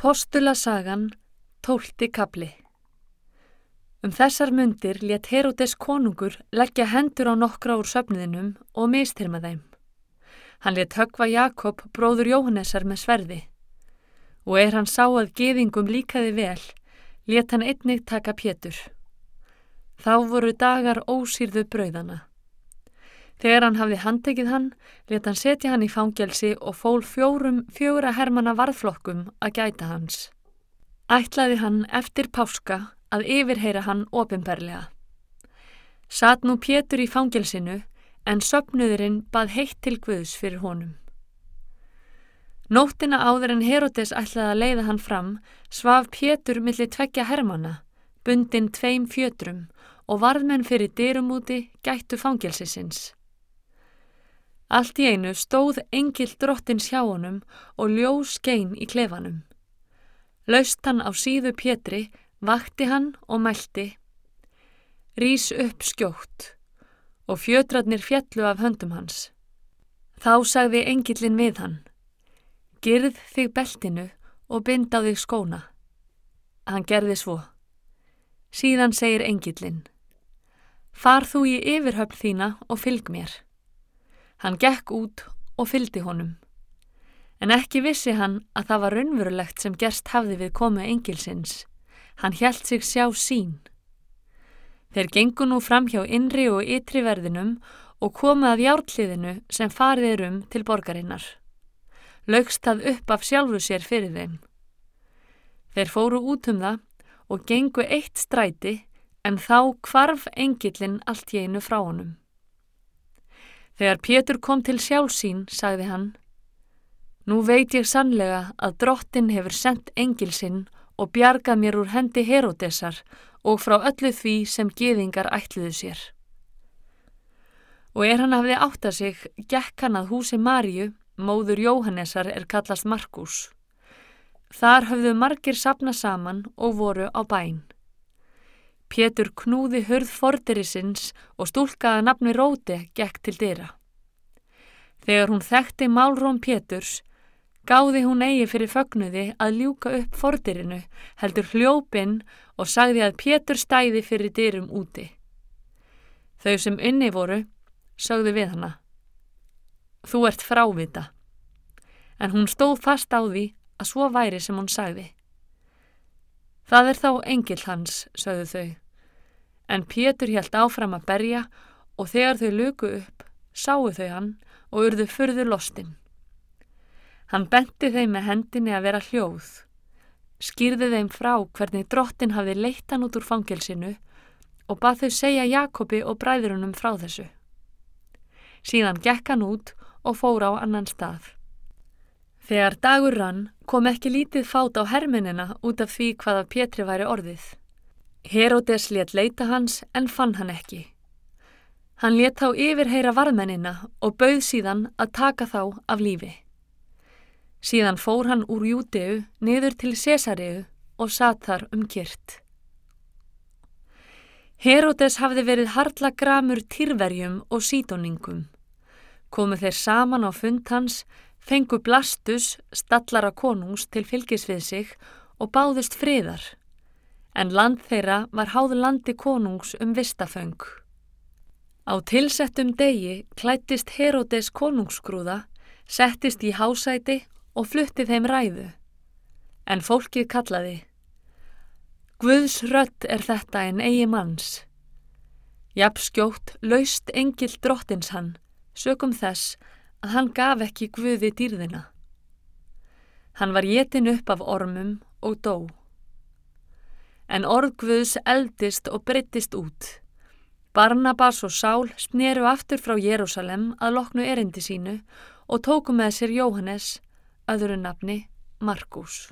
Postula sagan, tólti kapli Um þessar mundir let Herodes konungur leggja hendur á nokkra úr söfniðinum og mistyrma þeim. Hann let högva Jakob, bróður Jóhannesar, með sverði. Og er hann sá að geðingum líkaði vel, let hann einnig taka pétur. Þá voru dagar ósýrðu brauðana. Þegar hann hafði handtekið hann, let hann setja hann í fangelsi og fól fjórum fjóra hermana varðflokkum að gæta hans. Ætlaði hann eftir páska að yfirheyra hann ofinberlega. Satt nú Pétur í fangelsinu en söpnuðurinn bað heitt til Guðs fyrir honum. Nóttina áður en Herodes ætlaði að leiða hann fram svaf Pétur millir tveggja hermana, bundin tveim fjötrum og varðmenn fyrir dyrumúti gættu fangelsisins. Allt í einu stóð engil drottins hjá honum og ljós skein í klefanum. Laust hann á síðu Pétri, vakti hann og mælti. Rís upp skjótt og fjötradnir fjallu af höndum hans. Þá sagði engilin við hann. Girð þig beltinu og bind á þig skóna. Hann gerði svo. Síðan segir engilin. Far þú í yfirhöfn þína og fylg mér. Hann gekk út og fyldi honum. En ekki vissi hann að það var raunverulegt sem gerst hafði við komu engilsins. Hann hjælt sig sjá sín. Þeir gengu nú fram hjá innri og ytri verðinum og komu að jártliðinu sem farið um til borgarinnar. Laugst það upp af sjálfu sér fyrir þeim. Þeir fóru út um það og gengu eitt stræti en þá kvarf engilin allt í einu frá honum. Þegar Pétur kom til sjálfsín, sagði hann, Nú veit ég sannlega að drottin hefur sendt engilsinn og bjargað mér úr hendi Herodesar og frá öllu því sem geðingar ætluðu sér. Og er hann hafði átt að sig, gekk hann að húsi Marju, móður Jóhannesar er kallast Markus. Þar höfðu margir sapna saman og voru á bæn. Pétur knúði hurð forderisins og stúlkaða nafni Róti gekk til dyra. Þegar hún þekkti málróm Péturs, gáði hún eigi fyrir fögnuði að ljúka upp fordirinu, heldur hljópinn og sagði að Pétur stæði fyrir dyrum úti. Þau sem inni voru, sögðu við hana. Þú ert frávita. En hún stóð fast á því að svo væri sem hún sagði. Það er þá engil hans, sögðu þau. En Pétur hjælt áfram að berja og þegar þau luku upp, sáu þau hann og urðu fyrðu lostinn. Hann benti þeim með hendinni að vera hljóð, skýrði þeim frá hvernig drottin hafði leitt hann út úr fangelsinu og bað þau segja Jakobi og bræðurunum frá þessu. Síðan gekk hann út og fór á annan stað. Þegar dagur rann kom ekki lítið fát á herminina út af því hvað af Pétri væri orðið. Herodes let leita hans en fann hann ekki. Hann let þá yfirheyra varmennina og bauð síðan að taka þá af lífi. Síðan fór hann úr Júteu niður til Cesareu og satt þar um kyrrt. Herodes hafði verið hardla gramur týrverjum og sítóningum. Komu þeir saman á fund hans fengu Blastus, stallara konungs, til fylgis við sig og báðust friðar, en land þeirra var háð landi konungs um vistaföng. Á tilsettum degi klættist Herodes konungsgrúða, settist í hásæti og flutti þeim ræðu, en fólkið kallaði Guðs rött er þetta en eigi manns. Japskjótt laust engil drottins hann, sökum þess að hann gaf ekki Guði dýrðina. Hann var jetin upp af ormum og dó. En orð Guðs eldist og breyttist út. Barnabas og Sál sneru aftur frá Jérúsalem að loknu erindi sínu og tóku með sér Jóhannes, öðru nafni Markus.